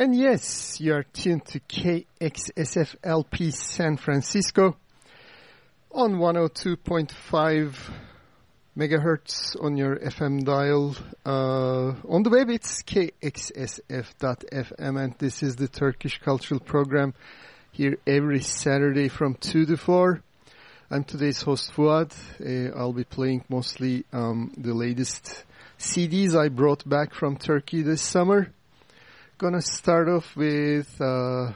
And yes, you are tuned to KXSFLP San Francisco on 102.5 megahertz on your FM dial. Uh, on the web, it's kxsf.fm, and this is the Turkish Cultural Program here every Saturday from 2 to 4. I'm today's host, Fuad. Uh, I'll be playing mostly um, the latest CDs I brought back from Turkey this summer. Gonna start off with uh,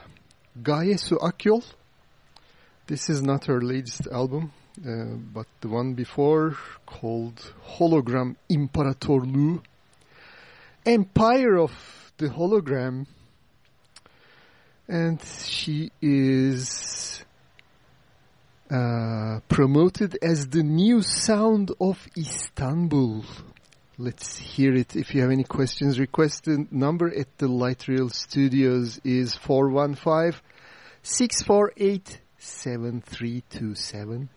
Gaye Su Akyol. This is not her latest album, uh, but the one before called Hologram İmparatorluğu. Empire of the Hologram. And she is uh, promoted as the new sound of Istanbul. Let's hear it. If you have any questions, request the number at the Light Rail Studios is 415 648 7327.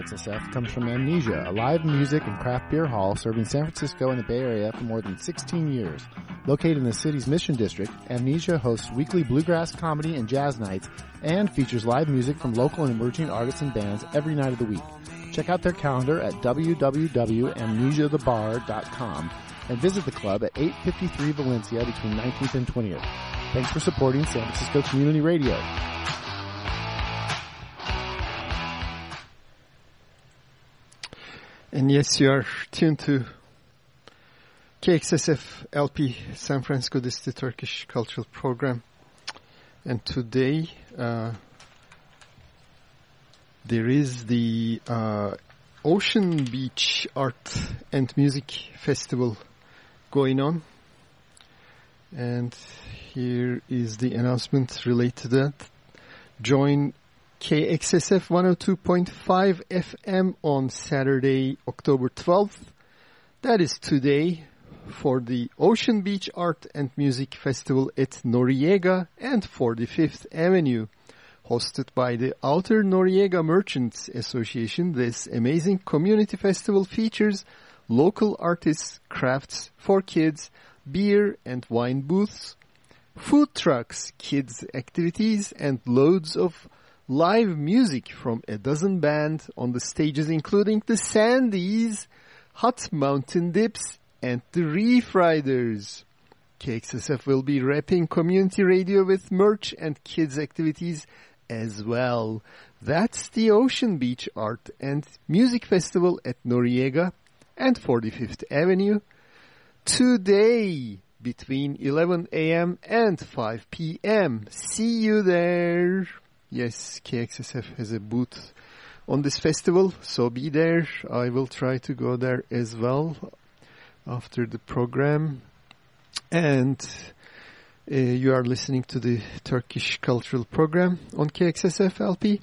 KXSF comes from Amnesia, a live music and craft beer hall serving San Francisco and the Bay Area for more than 16 years. Located in the city's Mission District, Amnesia hosts weekly bluegrass comedy and jazz nights and features live music from local and emerging artists and bands every night of the week. Check out their calendar at www.amnesiathebar.com and visit the club at 853 Valencia between 19th and 20th. Thanks for supporting San Francisco Community Radio. And yes, you are tuned to KXSF LP San Francisco. This is the Turkish Cultural Program. And today, uh, there is the uh, Ocean Beach Art and Music Festival going on. And here is the announcement related to that. Join KXSF 102.5 FM on Saturday, October 12th. That is today for the Ocean Beach Art and Music Festival at Noriega and 45th Avenue. Hosted by the Outer Noriega Merchants Association, this amazing community festival features local artists, crafts for kids, beer and wine booths, food trucks, kids activities, and loads of live music from a dozen bands on the stages including the Sandies, Hot Mountain Dips, and the Reef Riders. KXSF will be wrapping community radio with merch and kids activities as well. That's the Ocean Beach Art and Music Festival at Noriega and 45th Avenue today between 11 a.m. and 5 p.m. See you there. Yes, KXSF has a booth on this festival, so be there. I will try to go there as well after the program. And Uh, you are listening to the Turkish Cultural Program on KXSF LP.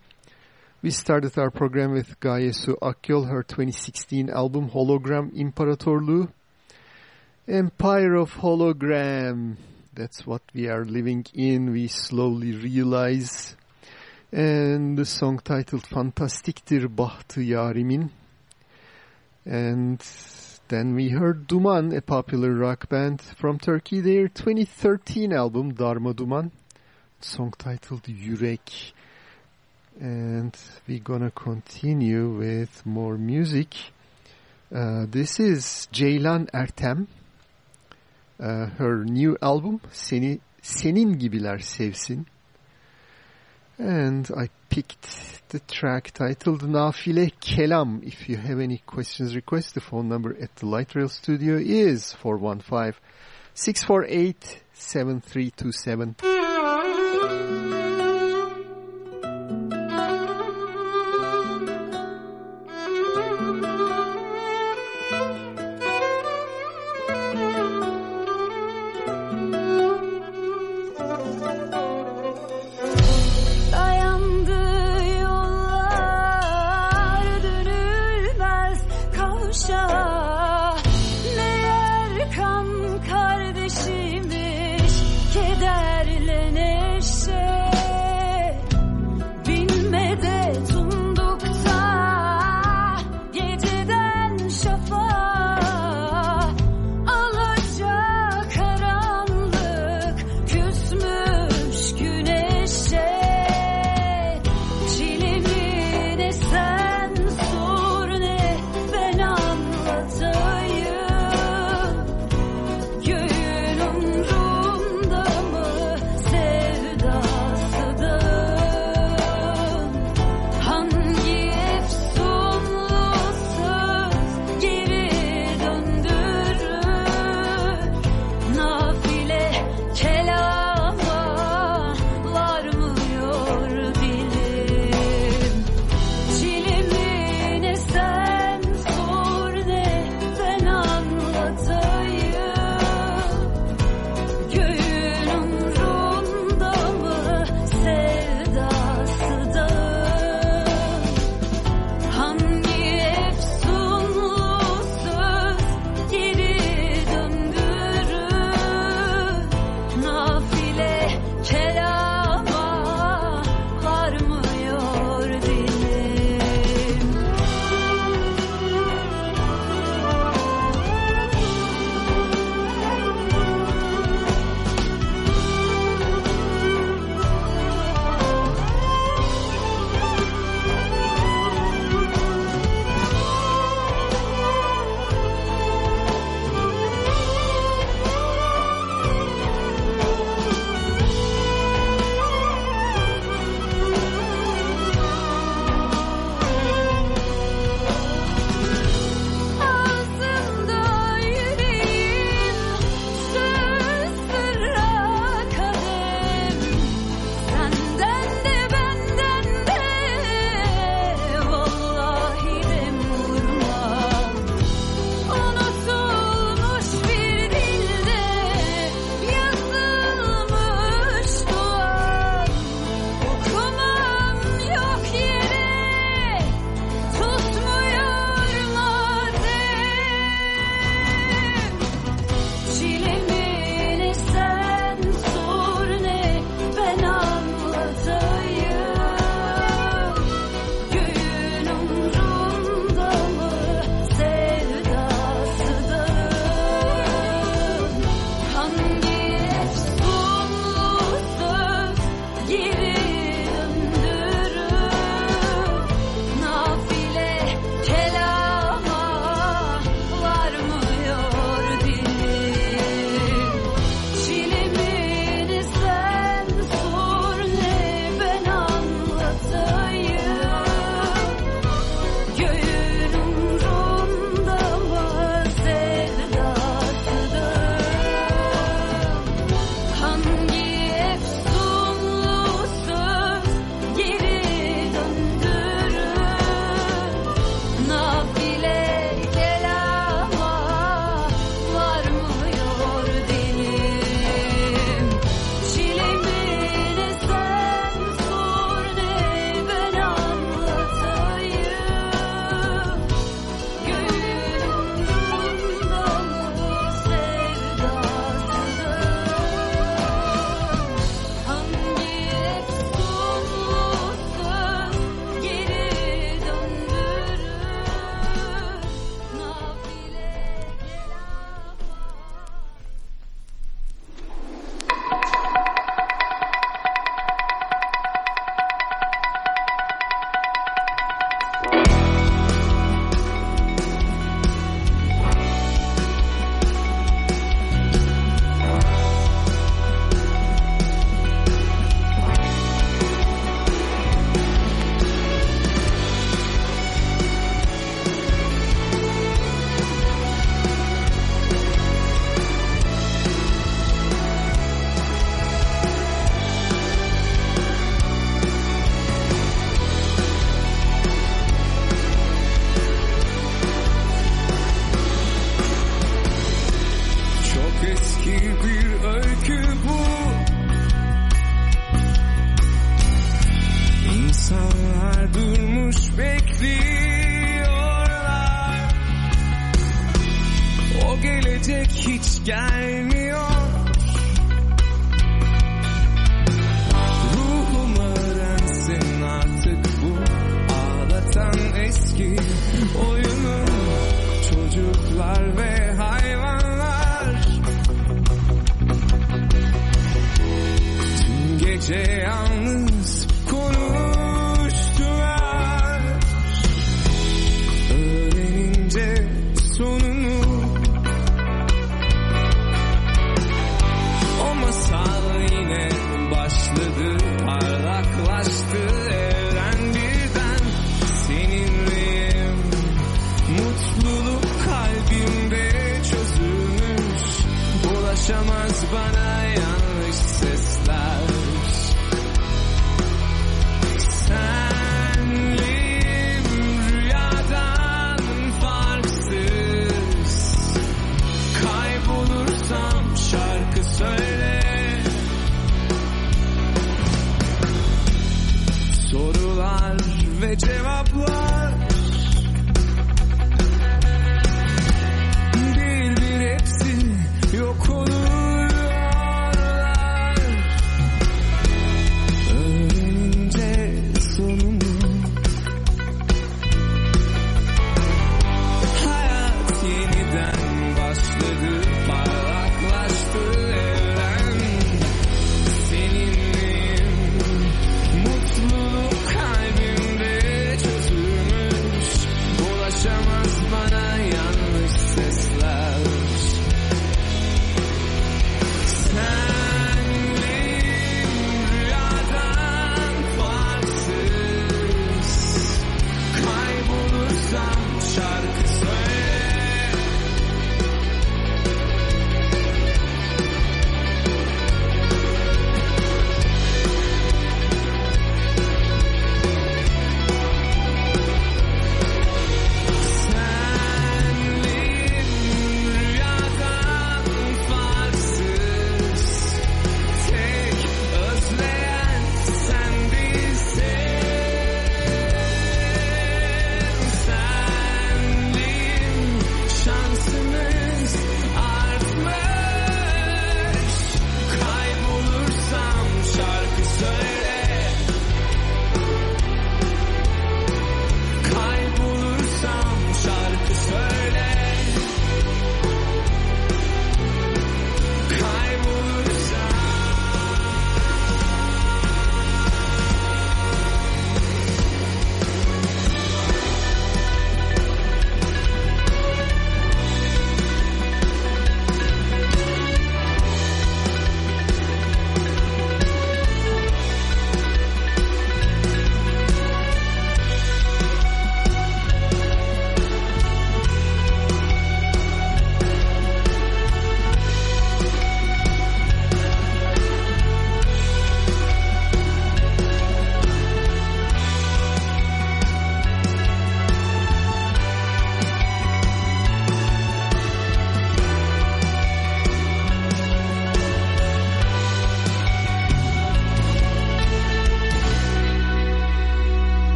We started our program with Gaye Su Akyol, her 2016 album Hologram İmparatorluğu. Empire of Hologram. That's what we are living in, we slowly realize. And the song titled Fantastiktir Bahtı Yarimin. And then we heard Duman, a popular rock band from Turkey, their 2013 album Darma Duman, song titled Yürek. And we're gonna continue with more music. Uh, this is Ceylan Ertem. Uh, her new album, Seni, Senin Gibiler Sevsin. And I picked the track titled Nafile Kelam. If you have any questions, request the phone number at the Light Rail Studio is 415 648 7327.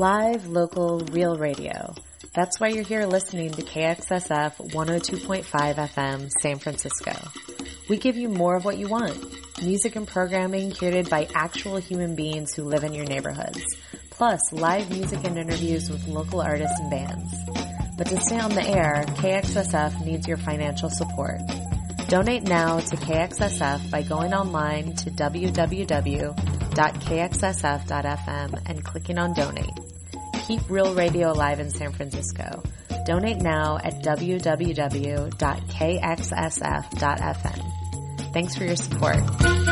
Live, local, real radio. That's why you're here listening to KXSF 102.5 FM San Francisco. We give you more of what you want. Music and programming curated by actual human beings who live in your neighborhoods. Plus, live music and interviews with local artists and bands. But to stay on the air, KXSF needs your financial support. Donate now to KXSF by going online to www.kxsf.fm and clicking on donate. Keep real radio alive in San Francisco. Donate now at www.kxsf.fm. Thanks for your support.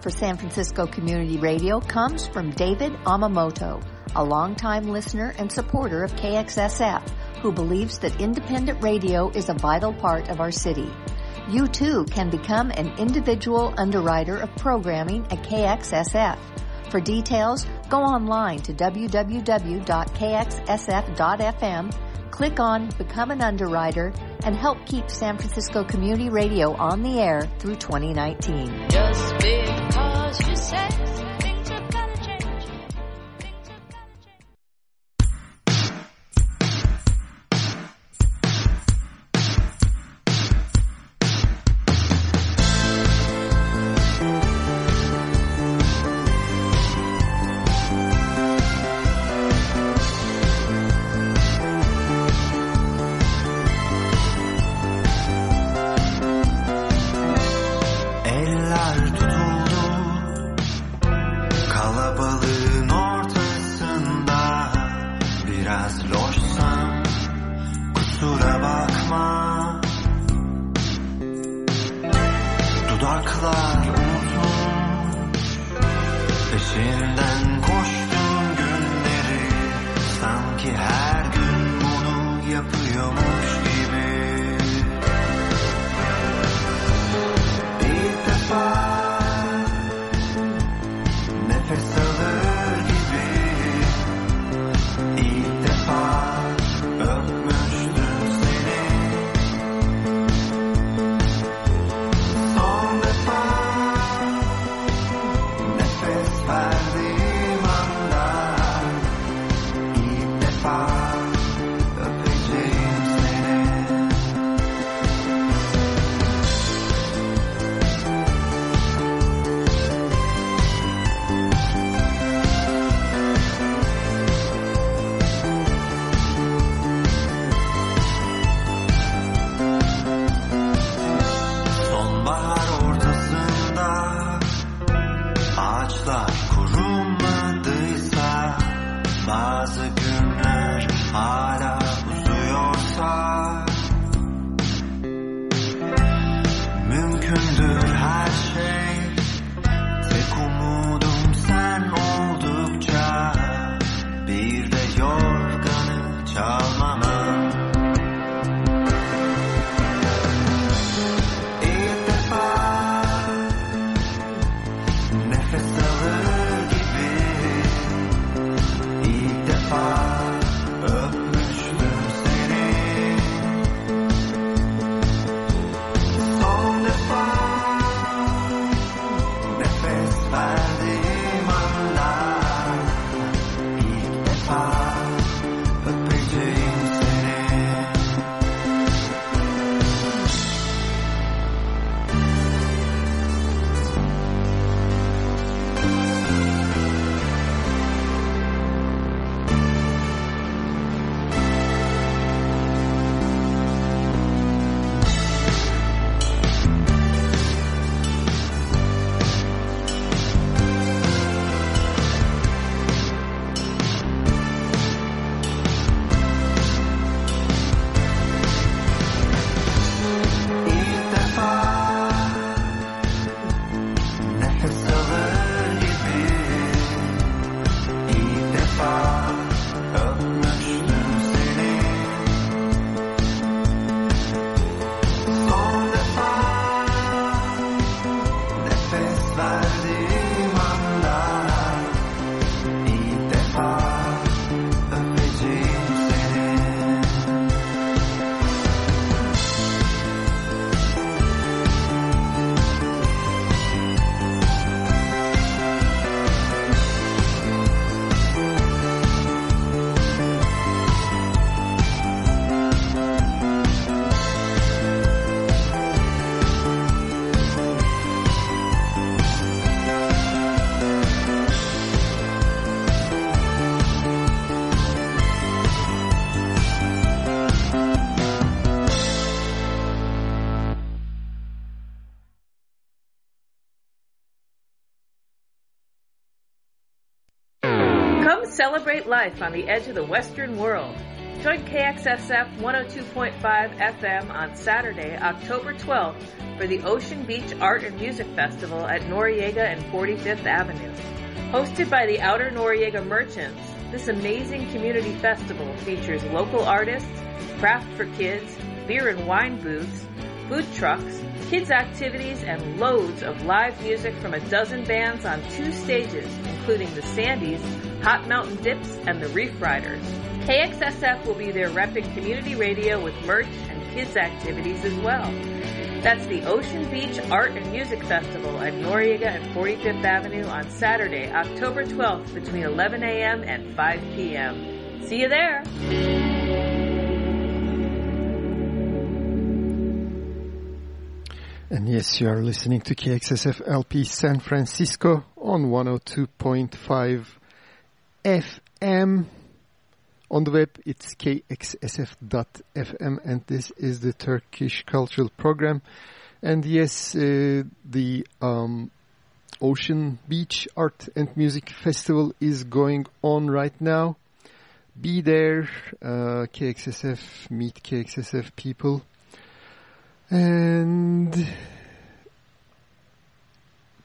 For San Francisco Community Radio comes from David Amamoto, a longtime listener and supporter of KXSF, who believes that independent radio is a vital part of our city. You too can become an individual underwriter of programming at KXSF. For details, go online to www.kxsf.fm, click on Become an Underwriter, and help keep San Francisco Community Radio on the air through 2019. Say life on the edge of the Western world. Join KXSF 102.5 FM on Saturday, October 12th for the Ocean Beach Art and Music Festival at Noriega and 45th Avenue. Hosted by the Outer Noriega Merchants, this amazing community festival features local artists, craft for kids, beer and wine booths, food trucks, kids activities, and loads of live music from a dozen bands on two stages, including the Sandys, Hot Mountain Dips, and the Reef Riders. KXSF will be there repping community radio with merch and kids activities as well. That's the Ocean Beach Art and Music Festival at Noriega and 45th Avenue on Saturday, October 12th between 11 a.m. and 5 p.m. See you there! And yes, you are listening to KXSF LP San Francisco on 102.5 FM. On the web, it's kxsf.fm, and this is the Turkish Cultural Program. And yes, uh, the um, Ocean Beach Art and Music Festival is going on right now. Be there, uh, KXSF, meet KXSF people. And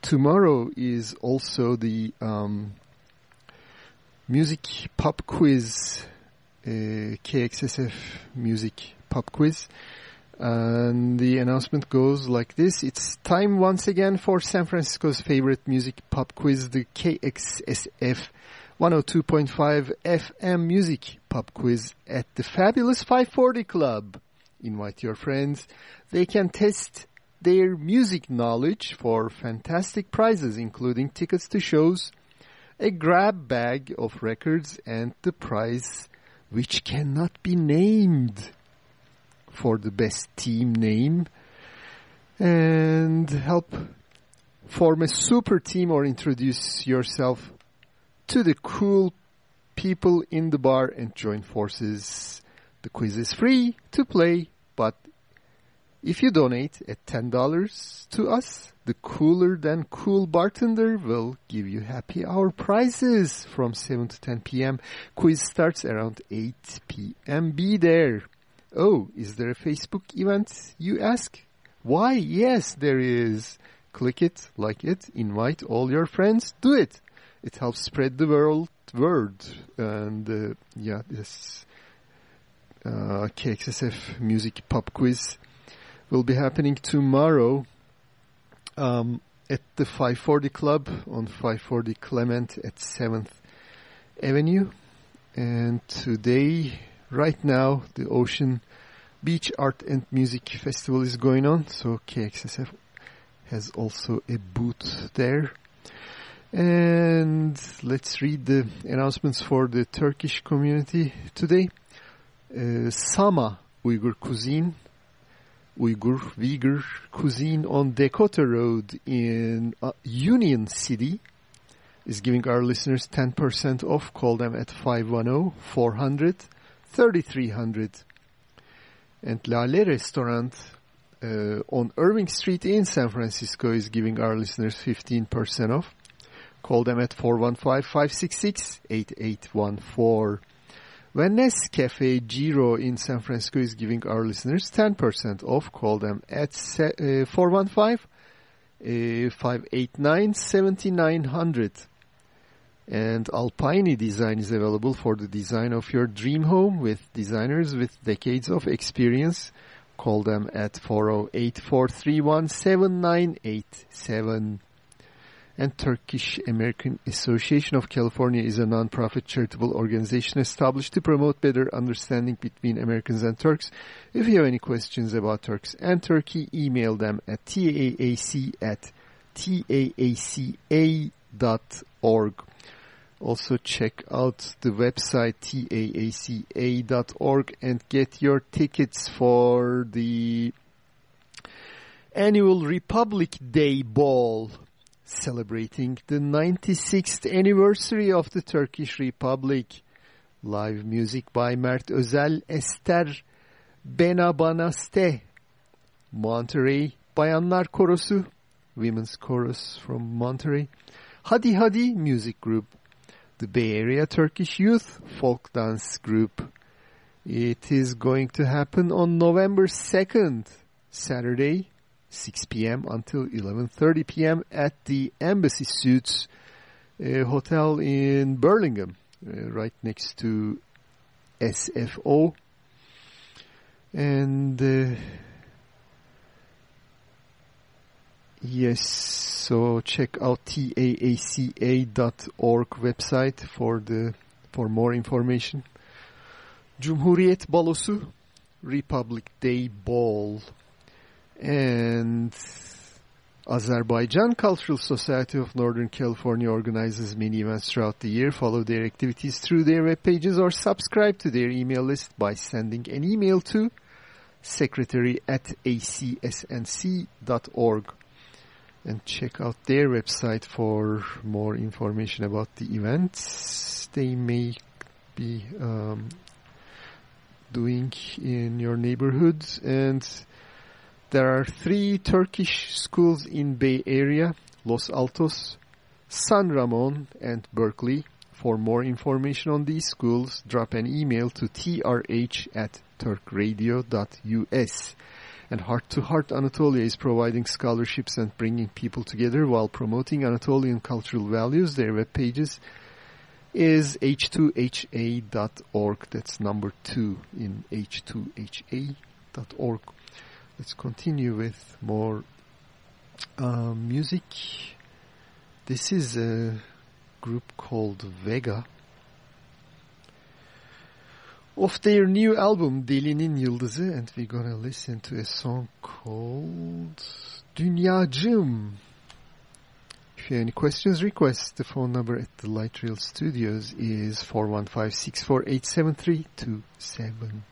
tomorrow is also the um, music pop quiz, uh, KXSF music pop quiz. And the announcement goes like this. It's time once again for San Francisco's favorite music pop quiz, the KXSF 102.5 FM music pop quiz at the fabulous 540 Club. Invite your friends. They can test their music knowledge for fantastic prizes, including tickets to shows, a grab bag of records, and the prize which cannot be named for the best team name and help form a super team or introduce yourself to the cool people in the bar and join forces. The quiz is free to play, if you donate at $10 to us, the cooler than cool bartender will give you happy hour prizes from 7 to 10 p.m. Quiz starts around 8 p.m. Be there. Oh, is there a Facebook event, you ask? Why, yes, there is. Click it, like it, invite all your friends, do it. It helps spread the world word. And uh, yeah, this uh, KXSF music pop quiz will be happening tomorrow um, at the 540 Club on 540 Clement at 7th Avenue. And today, right now, the Ocean Beach Art and Music Festival is going on. So KXSF has also a booth there. And let's read the announcements for the Turkish community today. Uh, Sama Uyghur Cuisine Uyghur Uyghur cuisine on Dakota Road in uh, Union City is giving our listeners 10% off. Call them at 510-400-3300. And Lale Restaurant uh, on Irving Street in San Francisco is giving our listeners 15% off. Call them at 415-566-8814. When Cafe Giro in San Francisco is giving our listeners 10% off, call them at 415-589-7900. Uh, uh, and Alpine Design is available for the design of your dream home with designers with decades of experience. Call them at 408-431-7987. And Turkish American Association of California is a non-profit charitable organization established to promote better understanding between Americans and Turks. If you have any questions about Turks and Turkey, email them at taac at taaca.org. Also check out the website taaca.org and get your tickets for the annual Republic Day Ball celebrating the 96th anniversary of the Turkish Republic. Live music by Mert Özel, Ester Benabanaste, Monterey Bayanlar Korosu, Women's Chorus from Monterey, Hadi Hadi Music Group, the Bay Area Turkish Youth Folk Dance Group. It is going to happen on November 2nd, Saturday, 6 p.m. until 11.30 p.m. at the Embassy Suites uh, Hotel in Burlingame, uh, right next to SFO. And uh, yes, so check out taaca.org website for the for more information. Cumhuriyet Balosu, Republic Day Ball. And Azerbaijan Cultural Society of Northern California organizes many events throughout the year. Follow their activities through their web pages or subscribe to their email list by sending an email to secretary at acsnc.org and check out their website for more information about the events they may be um, doing in your neighborhood and there are three Turkish schools in Bay Area, Los Altos, San Ramon, and Berkeley. For more information on these schools, drop an email to trh at turkradio.us. And Heart to Heart Anatolia is providing scholarships and bringing people together while promoting Anatolian cultural values. Their web pages is h2ha.org. That's number two in h2ha.org let's continue with more uh, music. This is a group called Vega. Of their new album Delinin Yıldızı and we're gonna listen to a song called Dünyacım. If you have any questions, requests, the phone number at the Light Rail Studios is 415 648 7327.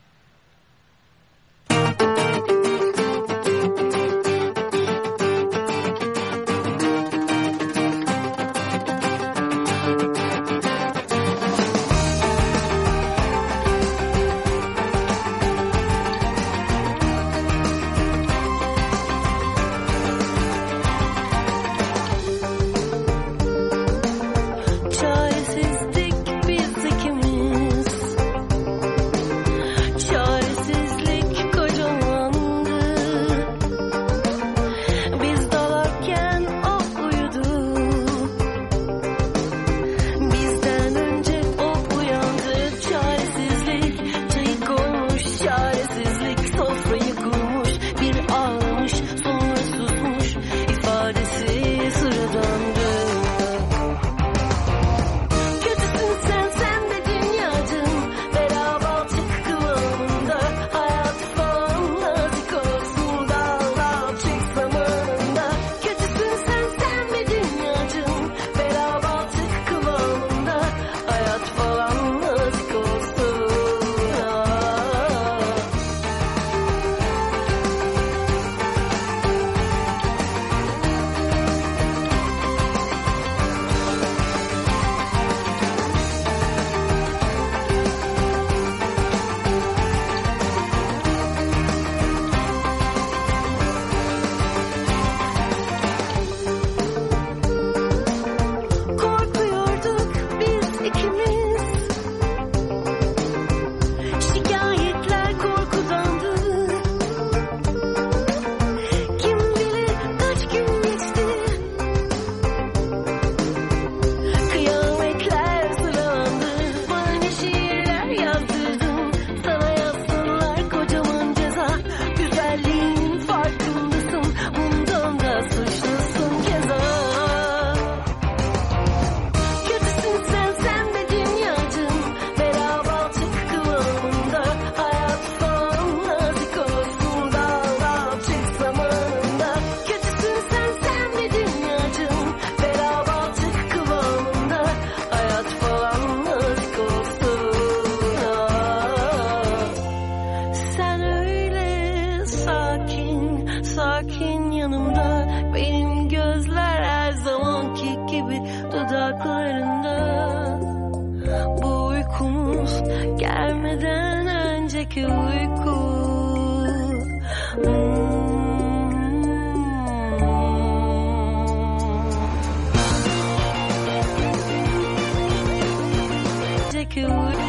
sakin sakin yanımda. Benim gözler her zamanki gibi dudaklarında. Bu uykumuz gelmeden önceki uyku. Önceki uyku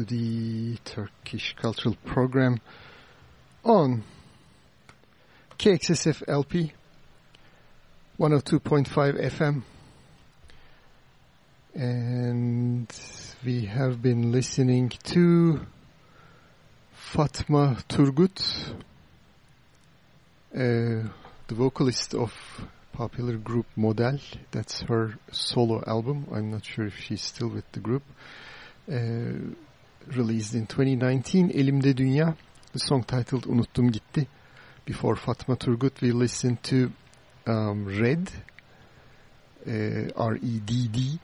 to the Turkish Cultural Program on KXSF LP 102.5 FM. And we have been listening to Fatma Turgut, uh, the vocalist of popular group Model. That's her solo album. I'm not sure if she's still with the group. Uh, released in 2019. Elimde Dünya. The song titled Unuttum Gitti. Before Fatma Turgut, we listened to um, Redd. Uh, R-E-D-D.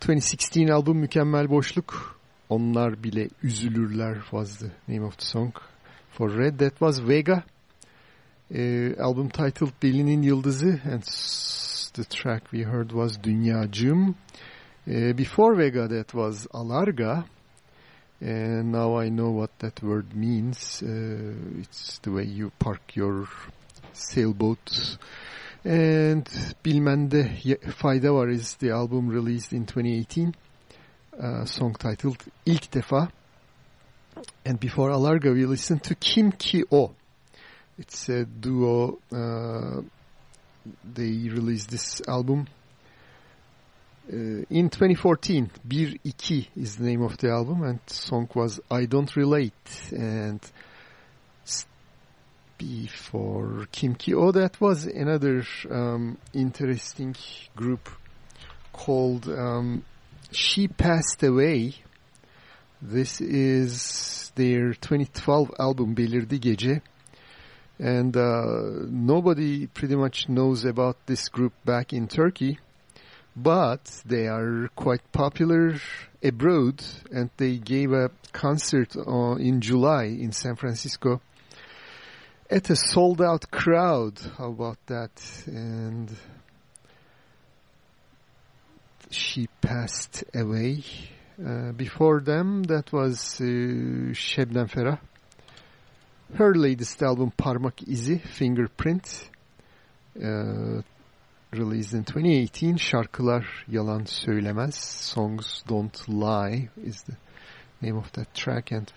2016 album Mükemmel Boşluk. Onlar bile üzülürler was the name of the song. For Redd, that was Vega. Uh, album titled Delinin Yıldızı and the track we heard was Dünyacım. Uh, before Vega that was Alarga and now I know what that word means. Uh, it's the way you park your sailboat. And Bilmende Fayda Var is the album released in 2018. Uh, song titled İlk Defa. And before Alarga we listened to Kim Ki O. It's a duo. Uh, they released this album in 2014. Bir İki is the name of the album, and song was I Don't Relate. And before Kim Ki O, that was another um, interesting group called um, She Past Away. This is their 2012 album Belirdi Gece. And uh, nobody pretty much knows about this group back in Turkey, but they are quite popular abroad, and they gave a concert in July in San Francisco at a sold-out crowd. How about that? And She Past Away. Uh, before them, that was uh, Şebnem Ferah. Her latest album Parmak İzi, Fingerprint, uh, released in 2018. Şarkılar Yalan Söylemez, Songs Don't Lie is the name of that track and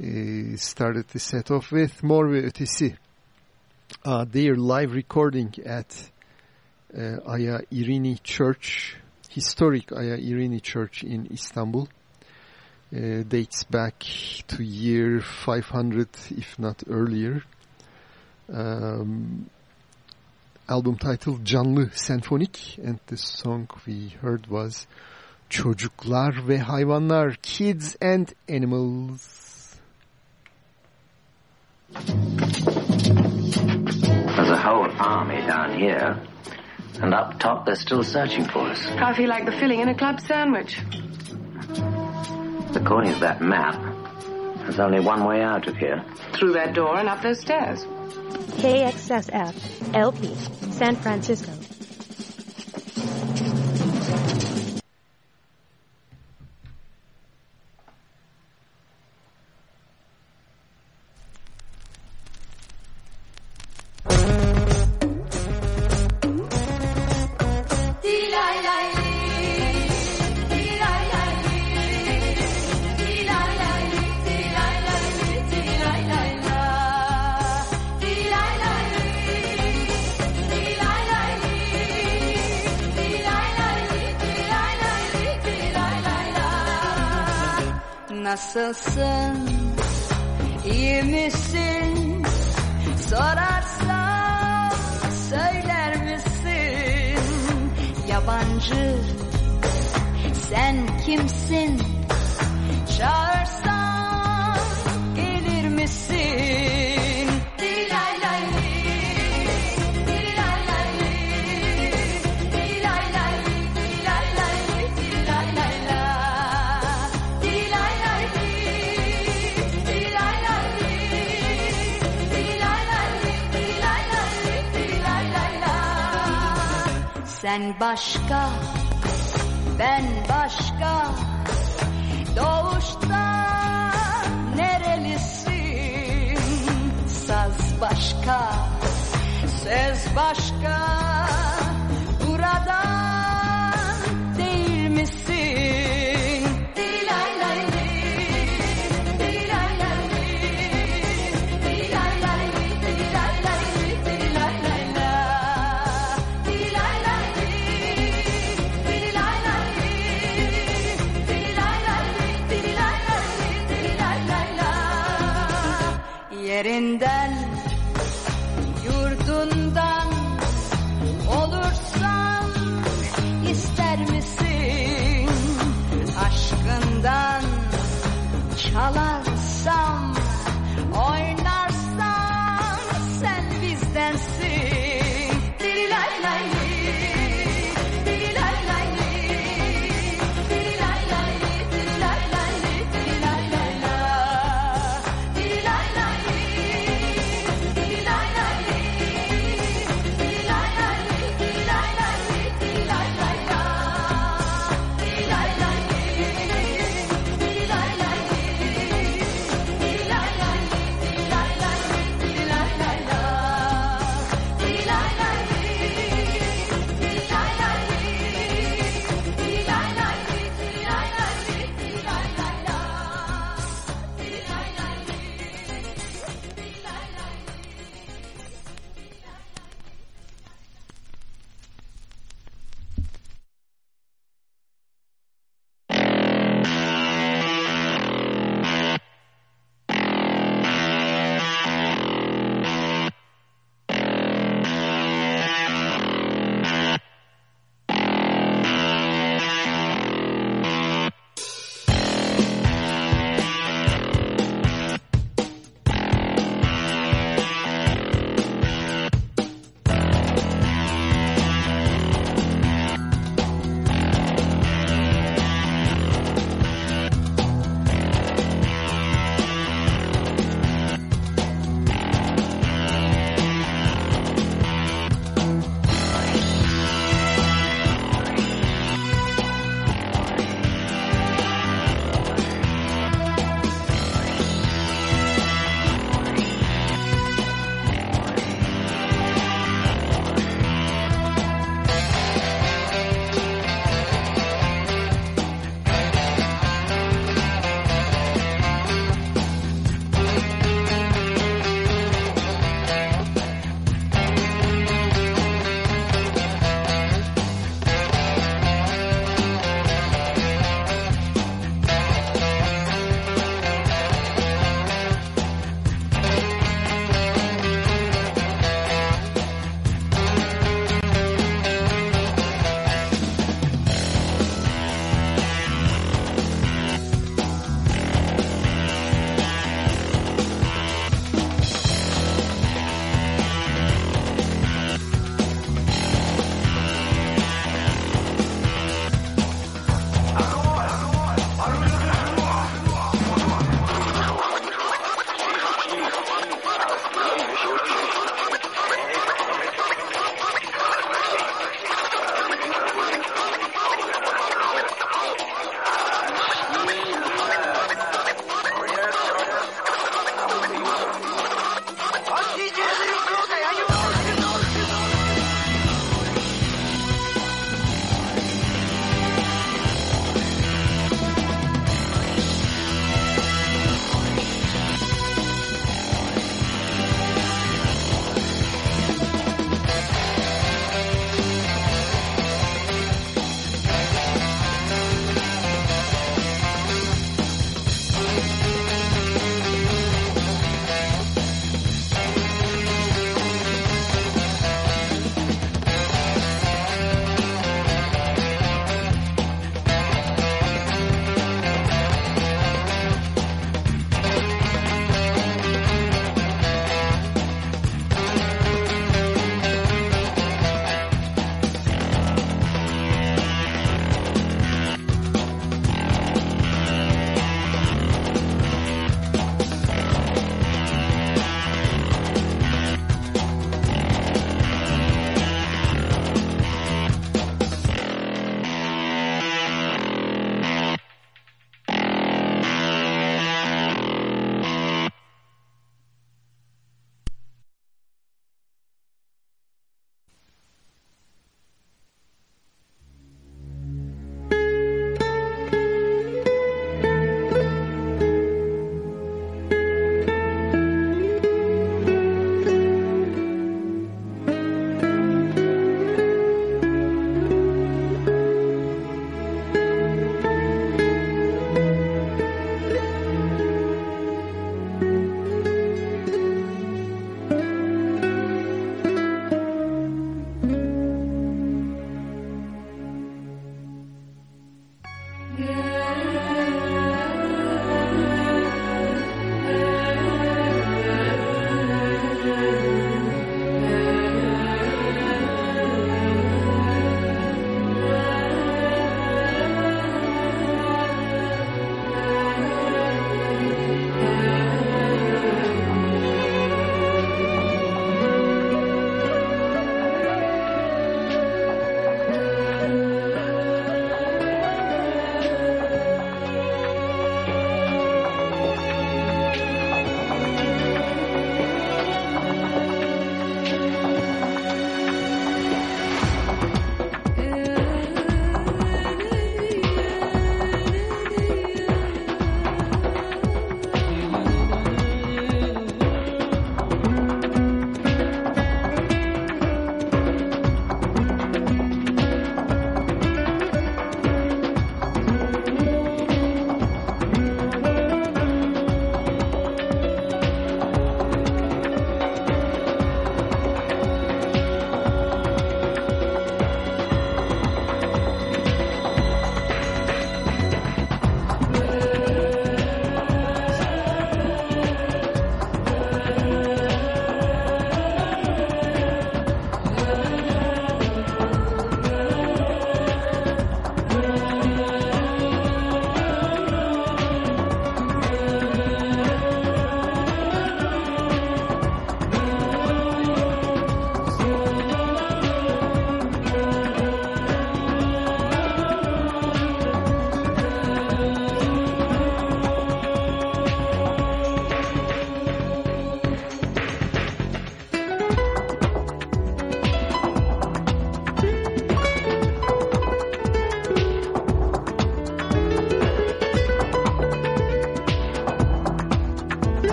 uh, started the set off with Mor ve Ötesi. Uh, their live recording at uh, Aya Irini Church, historic Aya Irini Church in Istanbul. Uh, dates back to year 500, if not earlier. Um, album title Canlı Senfonic and the song we heard was Çocuklar ve Hayvanlar Kids and Animals. There's a whole army down here and up top they're still searching for us. I feel like the filling in a club sandwich? According to that map, there's only one way out of here. Through that door and up those stairs. KXSF, LP, San Francisco. the başka In that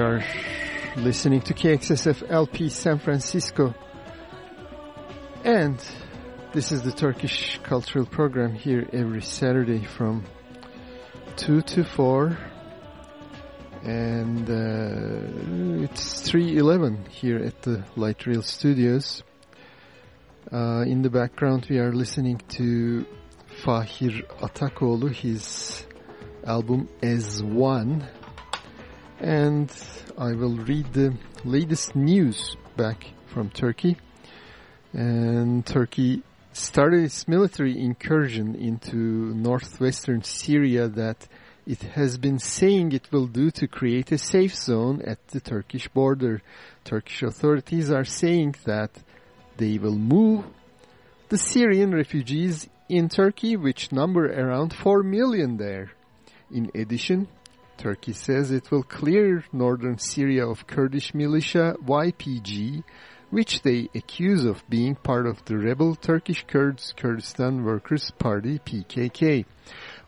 you are listening to KXSF LP San Francisco. And this is the Turkish Cultural Program here every Saturday from 2 to 4. And uh, it's 3.11 here at the Light Rail Studios. Uh, in the background we are listening to Fahir Atakoğlu, his album As One and I will read the latest news back from Turkey. And Turkey started its military incursion into northwestern Syria that it has been saying it will do to create a safe zone at the Turkish border. Turkish authorities are saying that they will move the Syrian refugees in Turkey, which number around 4 million there. In addition, Turkey says it will clear northern Syria of Kurdish militia YPG, which they accuse of being part of the rebel Turkish Kurds Kurdistan Workers' Party PKK.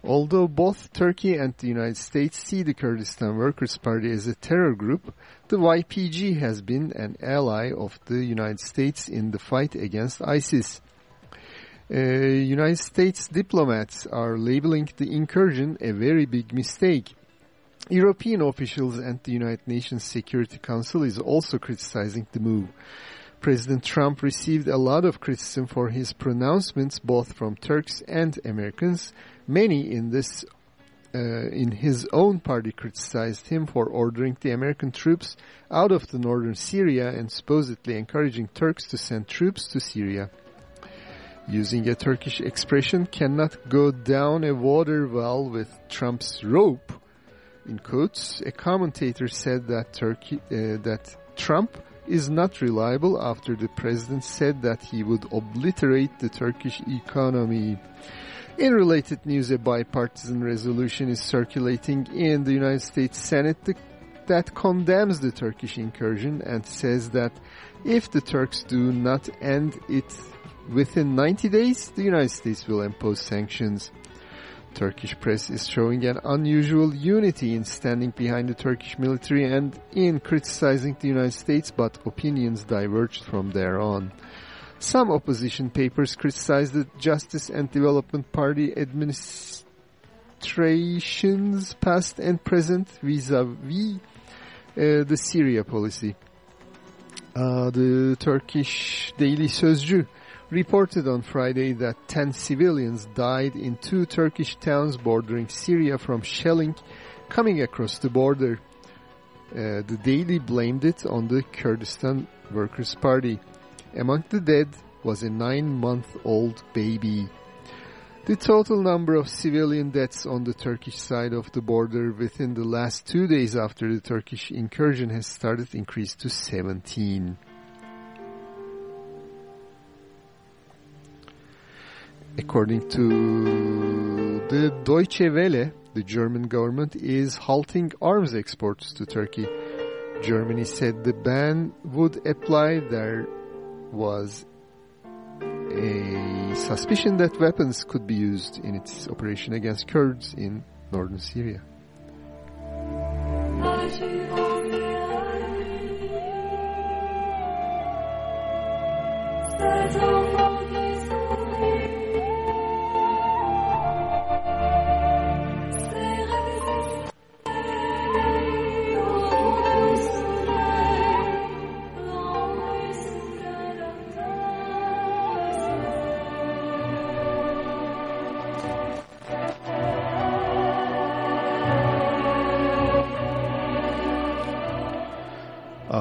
Although both Turkey and the United States see the Kurdistan Workers' Party as a terror group, the YPG has been an ally of the United States in the fight against ISIS. Uh, United States diplomats are labeling the incursion a very big mistake. European officials and the United Nations Security Council is also criticizing the move. President Trump received a lot of criticism for his pronouncements both from Turks and Americans. Many in this uh, in his own party criticized him for ordering the American troops out of the northern Syria and supposedly encouraging Turks to send troops to Syria. Using a Turkish expression, cannot go down a water well with Trump's rope in quotes, a commentator said that Turkey, uh, that Trump is not reliable after the president said that he would obliterate the Turkish economy. In related news, a bipartisan resolution is circulating in the United States Senate that condemns the Turkish incursion and says that if the Turks do not end it within 90 days, the United States will impose sanctions. Turkish press is showing an unusual unity in standing behind the Turkish military and in criticizing the United States, but opinions diverged from there on. Some opposition papers criticized the Justice and Development Party administrations past and present vis-a-vis uh, the Syria policy. Uh, the Turkish Daily Sözcü reported on Friday that 10 civilians died in two Turkish towns bordering Syria from shelling coming across the border. Uh, the Daily blamed it on the Kurdistan Workers' Party. Among the dead was a nine-month-old baby. The total number of civilian deaths on the Turkish side of the border within the last two days after the Turkish incursion has started increased to 17. According to the Deutsche Welle, the German government is halting arms exports to Turkey. Germany said the ban would apply. There was a suspicion that weapons could be used in its operation against Kurds in northern Syria.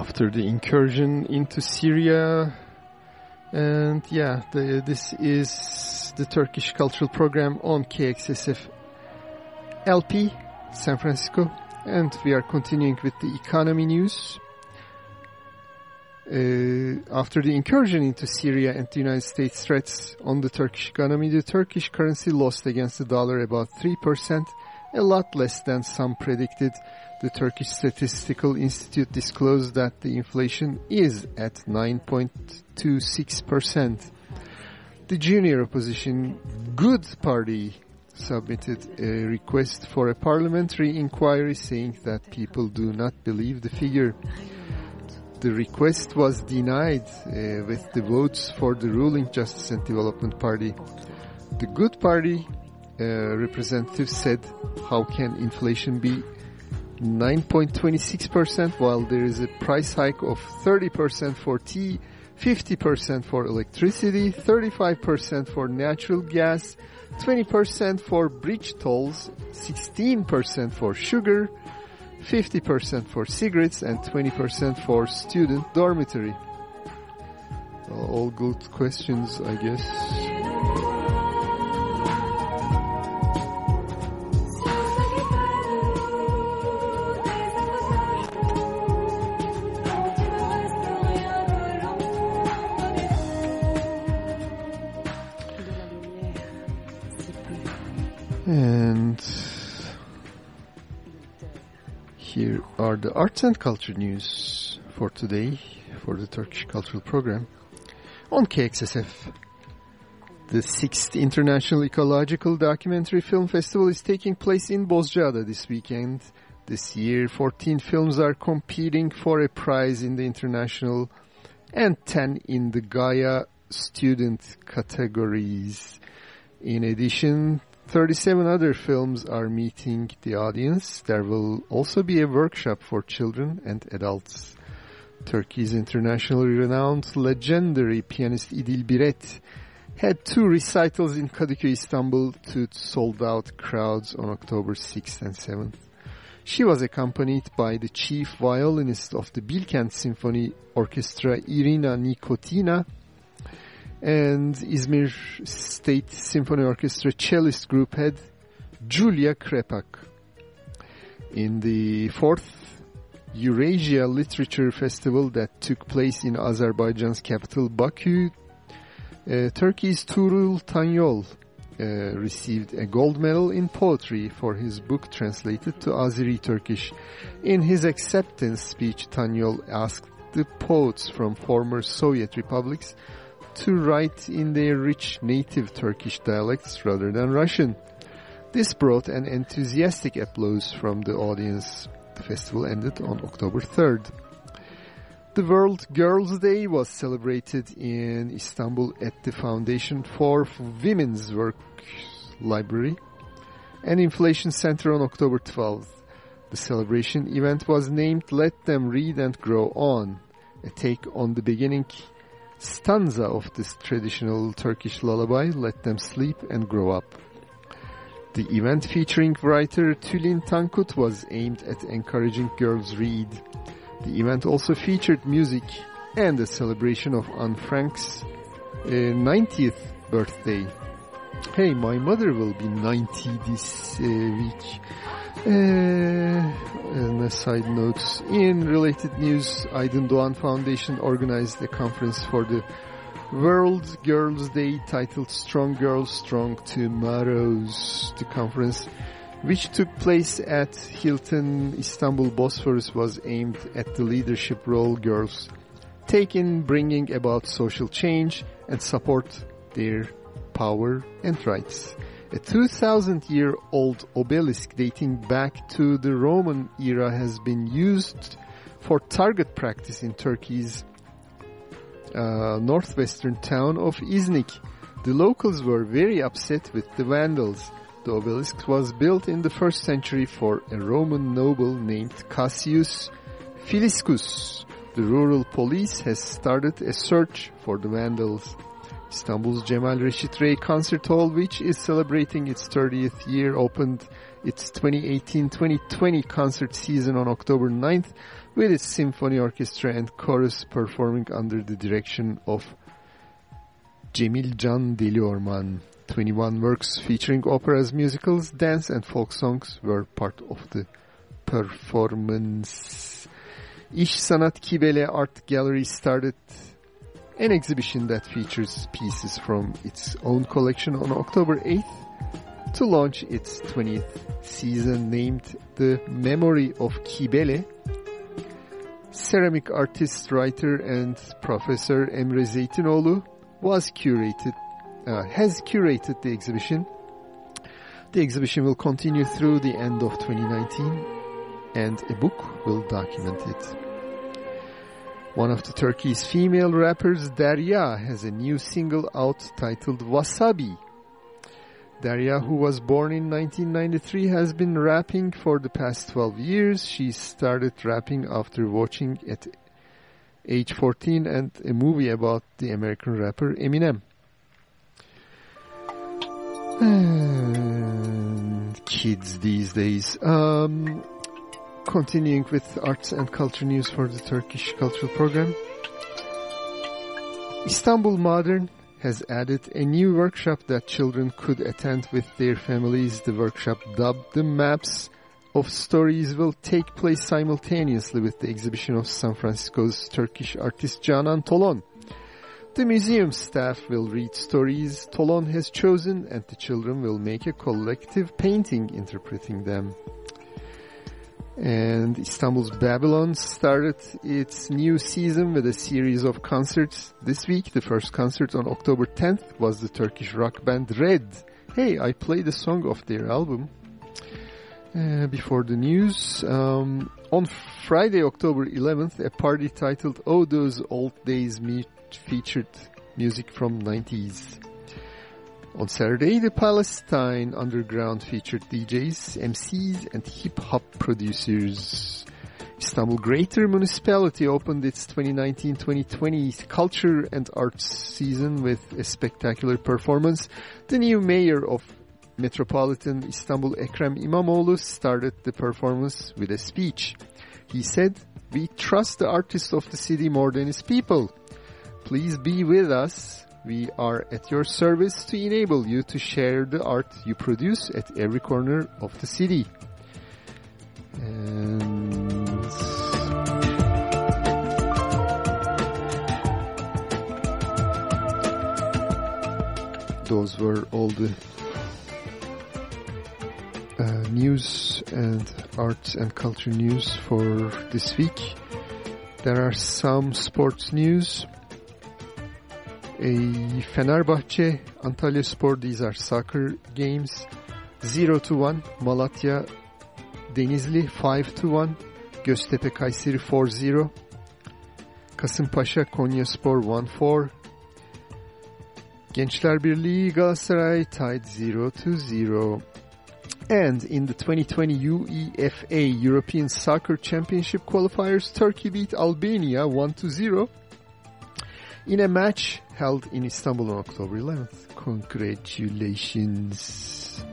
After the incursion into Syria, and yeah, the, this is the Turkish Cultural Program on KXSF LP, San Francisco, and we are continuing with the economy news. Uh, after the incursion into Syria and the United States threats on the Turkish economy, the Turkish currency lost against the dollar about 3%, a lot less than some predicted. The Turkish Statistical Institute disclosed that the inflation is at 9.26%. The junior opposition Good Party submitted a request for a parliamentary inquiry saying that people do not believe the figure. The request was denied uh, with the votes for the ruling Justice and Development Party. The Good Party uh, representative said, how can inflation be 9.26% while there is a price hike of 30% for tea, 50% for electricity, 35% for natural gas, 20% for bridge tolls, 16% for sugar, 50% for cigarettes, and 20% for student dormitory. All good questions, I guess. And here are the arts and culture news for today for the Turkish Cultural Program on KXSF. The sixth International Ecological Documentary Film Festival is taking place in Bozcaada this weekend. This year, 14 films are competing for a prize in the international and 10 in the Gaia student categories. In addition, 37 other films are meeting the audience. There will also be a workshop for children and adults. Turkey's internationally renowned legendary pianist İdil Biret had two recitals in Kadıköy, Istanbul to sold-out crowds on October 6th and 7th. She was accompanied by the chief violinist of the Bilkent Symphony Orchestra, Irina Nikotina, and Izmir State Symphony Orchestra cellist group head Julia Krepak. In the fourth Eurasia Literature Festival that took place in Azerbaijan's capital Baku, uh, Turkey's Tuğrul Tanyol uh, received a gold medal in poetry for his book translated to Azeri Turkish. In his acceptance speech, Tanyol asked the poets from former Soviet republics to write in their rich native Turkish dialects rather than Russian. This brought an enthusiastic applause from the audience. The festival ended on October 3rd. The World Girls' Day was celebrated in Istanbul at the Foundation for Women's Work Library and Information Center on October 12th. The celebration event was named Let Them Read and Grow On, a take on the beginning stanza of this traditional Turkish lullaby, Let Them Sleep and Grow Up. The event featuring writer Tülin Tankut was aimed at encouraging girls read. The event also featured music and a celebration of Anne Frank's uh, 90th birthday. Hey, my mother will be 90 this uh, week. Uh, and a side note, in related news, Aydın Doğan Foundation organized a conference for the World Girls Day titled Strong Girls, Strong Tomorrows. The conference, which took place at Hilton Istanbul Bosphorus, was aimed at the leadership role girls take in bringing about social change and support their power and rights. A 2000 year old obelisk dating back to the Roman era has been used for target practice in Turkey's uh, northwestern town of Iznik. The locals were very upset with the Vandals. The obelisk was built in the first century for a Roman noble named Cassius Philiscus. The rural police has started a search for the Vandals. Istanbul's Cemal Reşit Rey Concert Hall, which is celebrating its 30th year, opened its 2018-2020 concert season on October 9th with its symphony orchestra and chorus performing under the direction of Cemil Can Deliorman. 21 works featuring operas, musicals, dance and folk songs were part of the performance. İş Sanat Kibele Art Gallery started an exhibition that features pieces from its own collection on October 8th to launch its 20th season named The Memory of Kibele. Ceramic artist, writer and professor Emre Zeytinoğlu was curated, uh, has curated the exhibition. The exhibition will continue through the end of 2019 and a book will document it. One of the Turkey's female rappers, Derya, has a new single out titled Wasabi. Derya, who was born in 1993, has been rapping for the past 12 years. She started rapping after watching at age 14 and a movie about the American rapper Eminem. And kids these days. Um, continuing with arts and culture news for the Turkish cultural program. Istanbul Modern has added a new workshop that children could attend with their families. The workshop dubbed the Maps of Stories will take place simultaneously with the exhibition of San Francisco's Turkish artist Canan Tolon. The museum staff will read stories Tolon has chosen and the children will make a collective painting interpreting them. And Istanbul's Babylon started its new season with a series of concerts. This week, the first concert on October 10th was the Turkish rock band Redd. Hey, I played a song of their album. Uh, before the news, um, on Friday, October 11th, a party titled Oh Those Old Days meet featured music from 90s. On Saturday, the Palestine Underground featured DJs, MCs, and hip-hop producers. Istanbul Greater Municipality opened its 2019-2020 culture and arts season with a spectacular performance. The new mayor of Metropolitan Istanbul, Ekrem İmamoğlu, started the performance with a speech. He said, We trust the artists of the city more than its people. Please be with us. We are at your service to enable you to share the art you produce at every corner of the city. And those were all the uh, news and arts and culture news for this week. There are some sports news. A Fenerbahçe, Antalya Spor, these are soccer games. 0 to 1 Malatya Denizli 5 to 1 Göztepe Kayseri 4-0 Kasımpaşa Konyaspor 1-4 Gençler Birliği Galatasaray tied 0 to 0 and in the 2020 UEFA European Soccer Championship qualifiers Turkey beat Albania 1 to 0 in a match held in Istanbul on October 11th congratulations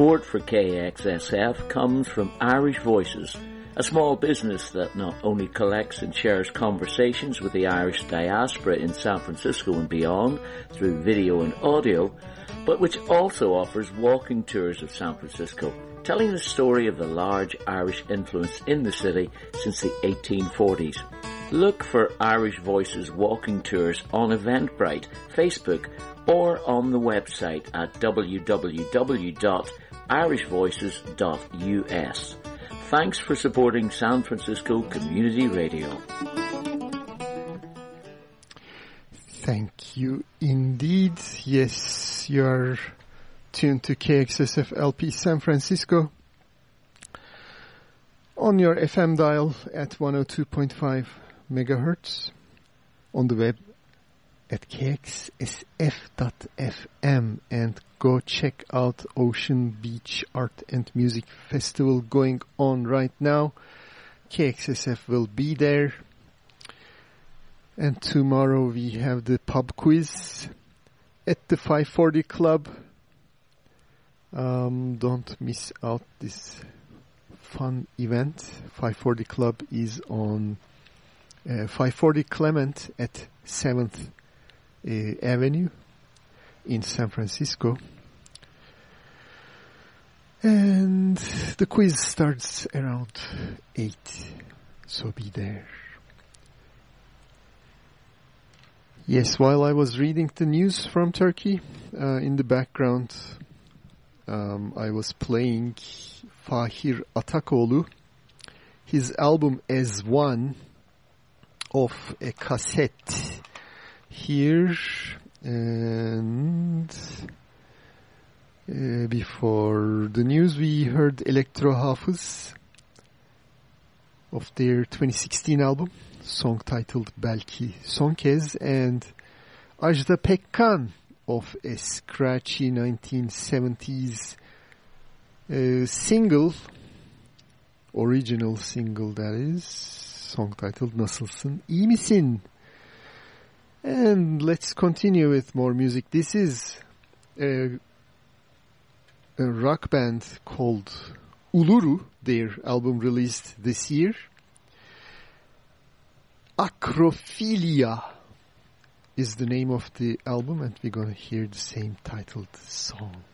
Support for KXSF comes from Irish Voices, a small business that not only collects and shares conversations with the Irish diaspora in San Francisco and beyond through video and audio, but which also offers walking tours of San Francisco, telling the story of the large Irish influence in the city since the 1840s. Look for Irish Voices walking tours on Eventbrite, Facebook, or on the website at www.irishvoices.us. Thanks for supporting San Francisco Community Radio. Thank you indeed. Yes, you are tuned to KXSF LP San Francisco on your FM dial at 102.5 megahertz on the web at kxsf.fm and go check out Ocean Beach Art and Music Festival going on right now. KXSF will be there. And tomorrow we have the pub quiz at the 540 Club Um, don't miss out this fun event. 540 Club is on uh, 540 Clement at 7th uh, Avenue in San Francisco. And the quiz starts around 8, so be there. Yes, while I was reading the news from Turkey, uh, in the background um, I was playing Fahir Atakoğlu, his album As One of a cassette here and uh, before the news we heard Elektro Hafız of their 2016 album song titled Belki Son Kez and Ajda Pekkan of a scratchy 1970s uh, single original single that is song titled Nasılsın İyi misin and let's continue with more music. This is a, a rock band called Uluru. Their album released this year. Acrophilia is the name of the album and we're gonna hear the same titled song.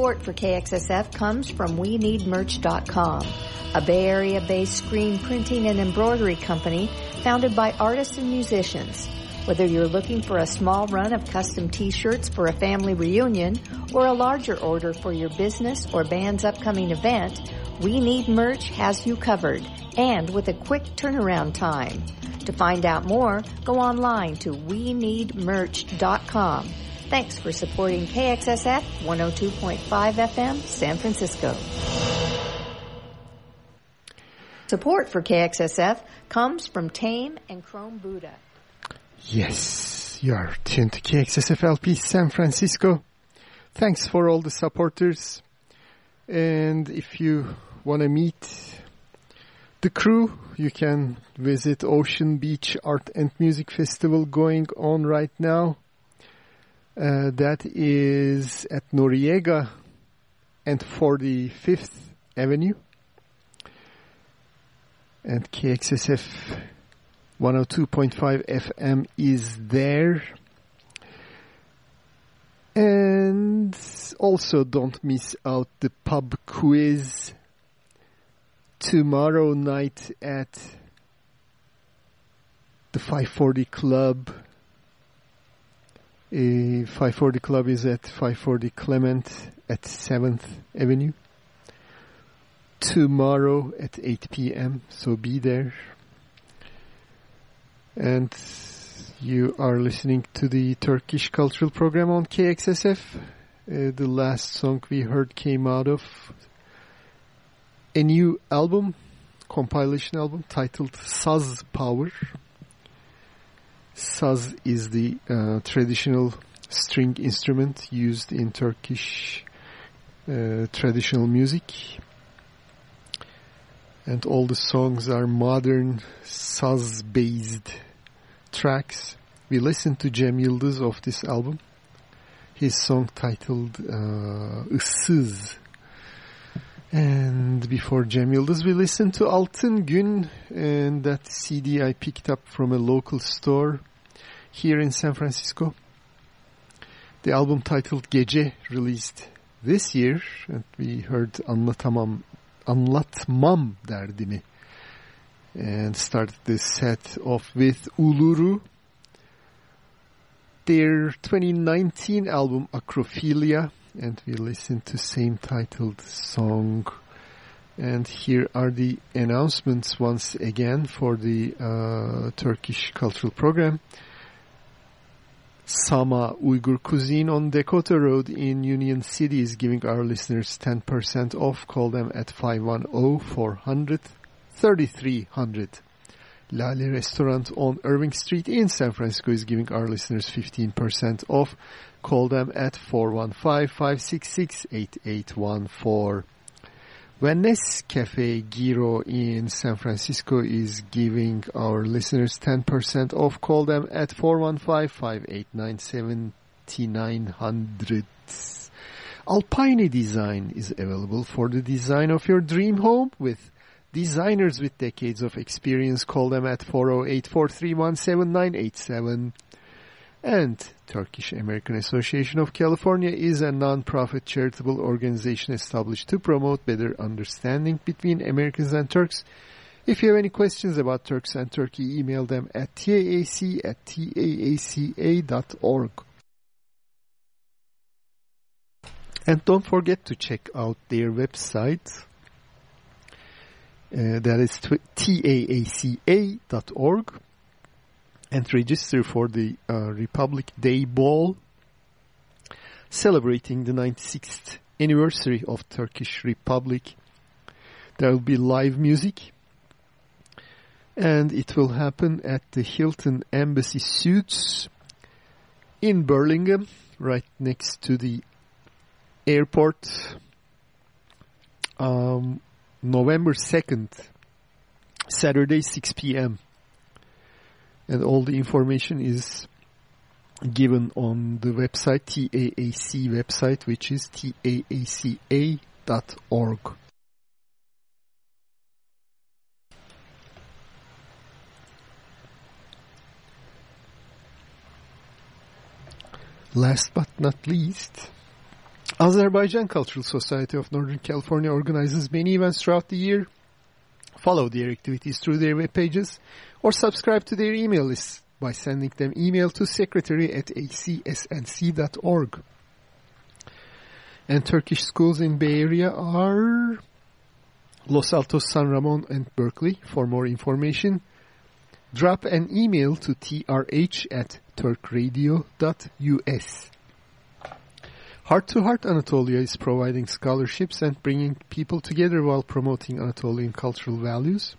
Support for KXSF comes from WeNeedMerch.com, a Bay Area based screen printing and embroidery company founded by artists and musicians. Whether you're looking for a small run of custom t-shirts for a family reunion or a larger order for your business or band's upcoming event, We Need Merch has you covered and with a quick turnaround time. To find out more, go online to WeNeedMerch.com. Thanks for supporting KXSF 102.5 FM San Francisco. Support for KXSF comes from Tame and Chrome Buddha. Yes, you are tuned to KXSFLP San Francisco. Thanks for all the supporters. And if you want to meet the crew, you can visit Ocean Beach Art and Music Festival going on right now. Uh, that is at Noriega and 45th Avenue. And KXSF 102.5 FM is there. And also don't miss out the pub quiz tomorrow night at the 540 Club. Uh, 540 Club is at 540 Clement at 7th Avenue. Tomorrow at 8 p.m. So be there. And you are listening to the Turkish Cultural Program on KXSF. Uh, the last song we heard came out of a new album, compilation album titled Saz Power. Saz is the uh, traditional string instrument used in Turkish uh, traditional music. And all the songs are modern saz-based tracks. We listened to Cem Yıldız of this album. His song titled uh, Issız. And before Cem Yıldız, we listened to Altın Gün and that CD I picked up from a local store here in San Francisco. The album titled Gece released this year and we heard Anlatamam Anlatmam Derdimi and started this set off with Uluru their 2019 album Acrophilia and we listened to same titled song and here are the announcements once again for the uh, Turkish cultural program Sama Uyghur Cuisine on Dakota Road in Union City is giving our listeners 10% off. Call them at 510-400-3300. Lale Restaurant on Irving Street in San Francisco is giving our listeners 15% off. Call them at 415-566-8814. Venice Cafe Giro in San Francisco is giving our listeners 10% off. Call them at 415-589-7900. Alpine Design is available for the design of your dream home with designers with decades of experience. Call them at 408-431-7987. And Turkish American Association of California is a non-profit charitable organization established to promote better understanding between Americans and Turks. If you have any questions about Turks and Turkey, email them at taac at taaca.org. And don't forget to check out their website. Uh, that is taaca.org and register for the uh, Republic Day Ball celebrating the 96th anniversary of Turkish Republic. There will be live music and it will happen at the Hilton Embassy Suites in Burlingame, right next to the airport. Um, November 2nd, Saturday, 6 p.m. And all the information is given on the website, TAAC website, which is taaca.org. Last but not least, Azerbaijan Cultural Society of Northern California organizes many events throughout the year. Follow their activities through their web pages or subscribe to their email list by sending them email to secretary at acsnc.org. And Turkish schools in Bay Area are Los Altos, San Ramon, and Berkeley. For more information, drop an email to trh at turkradio.us. Heart to Heart Anatolia is providing scholarships and bringing people together while promoting Anatolian cultural values.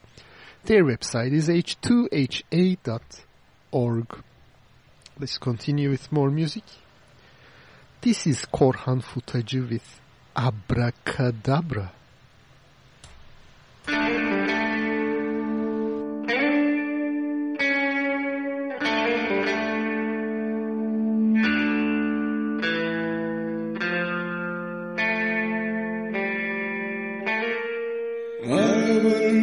Their website is h2ha.org. Let's continue with more music. This is Korhan Futacı with Abra Kadabra. Arabanın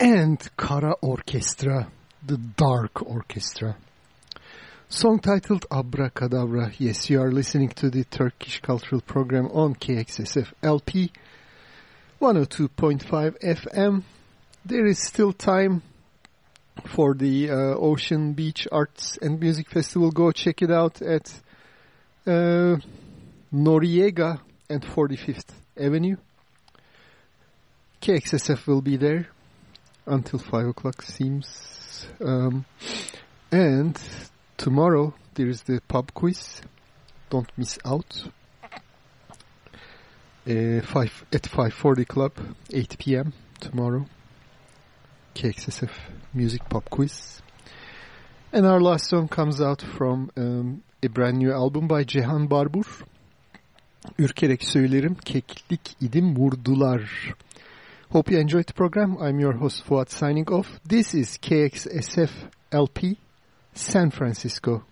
And Kara Orkestra, the Dark Orchestra. Song titled Abra Kadabra. Yes, you are listening to the Turkish Cultural Program on KXSF LP 102.5 FM. There is still time for the uh, Ocean Beach Arts and Music Festival. Go check it out at uh, Noriega and 45th Avenue. KXSF will be there until 5 o'clock seems. Um, and tomorrow there is the pub quiz. Don't miss out. Uh, five at 5:40 Club, 8 p.m. tomorrow. KXSF Music Pop Quiz. And our last song comes out from um, a brand new album by Jehan Barbur. Ürkerek söylerim, keklik idim vurdular. Hope you enjoyed the program. I'm your host Fuat signing off. This is KXSF LP San Francisco.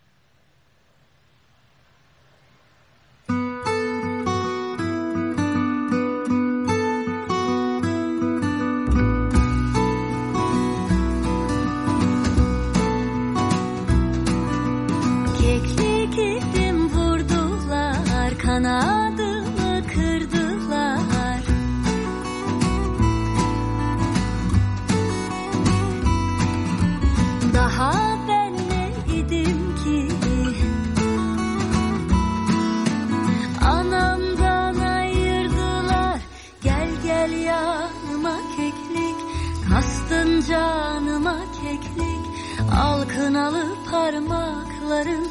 Kınalı parmakların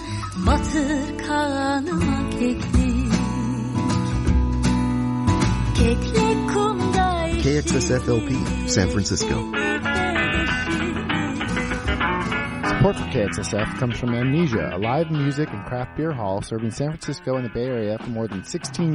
Batır kanıma keklik Keklik kumda KXSF LP, San Francisco. Support for KXSF comes from Amnesia, a live music and craft beer hall serving San Francisco and the Bay Area for more than 16 years.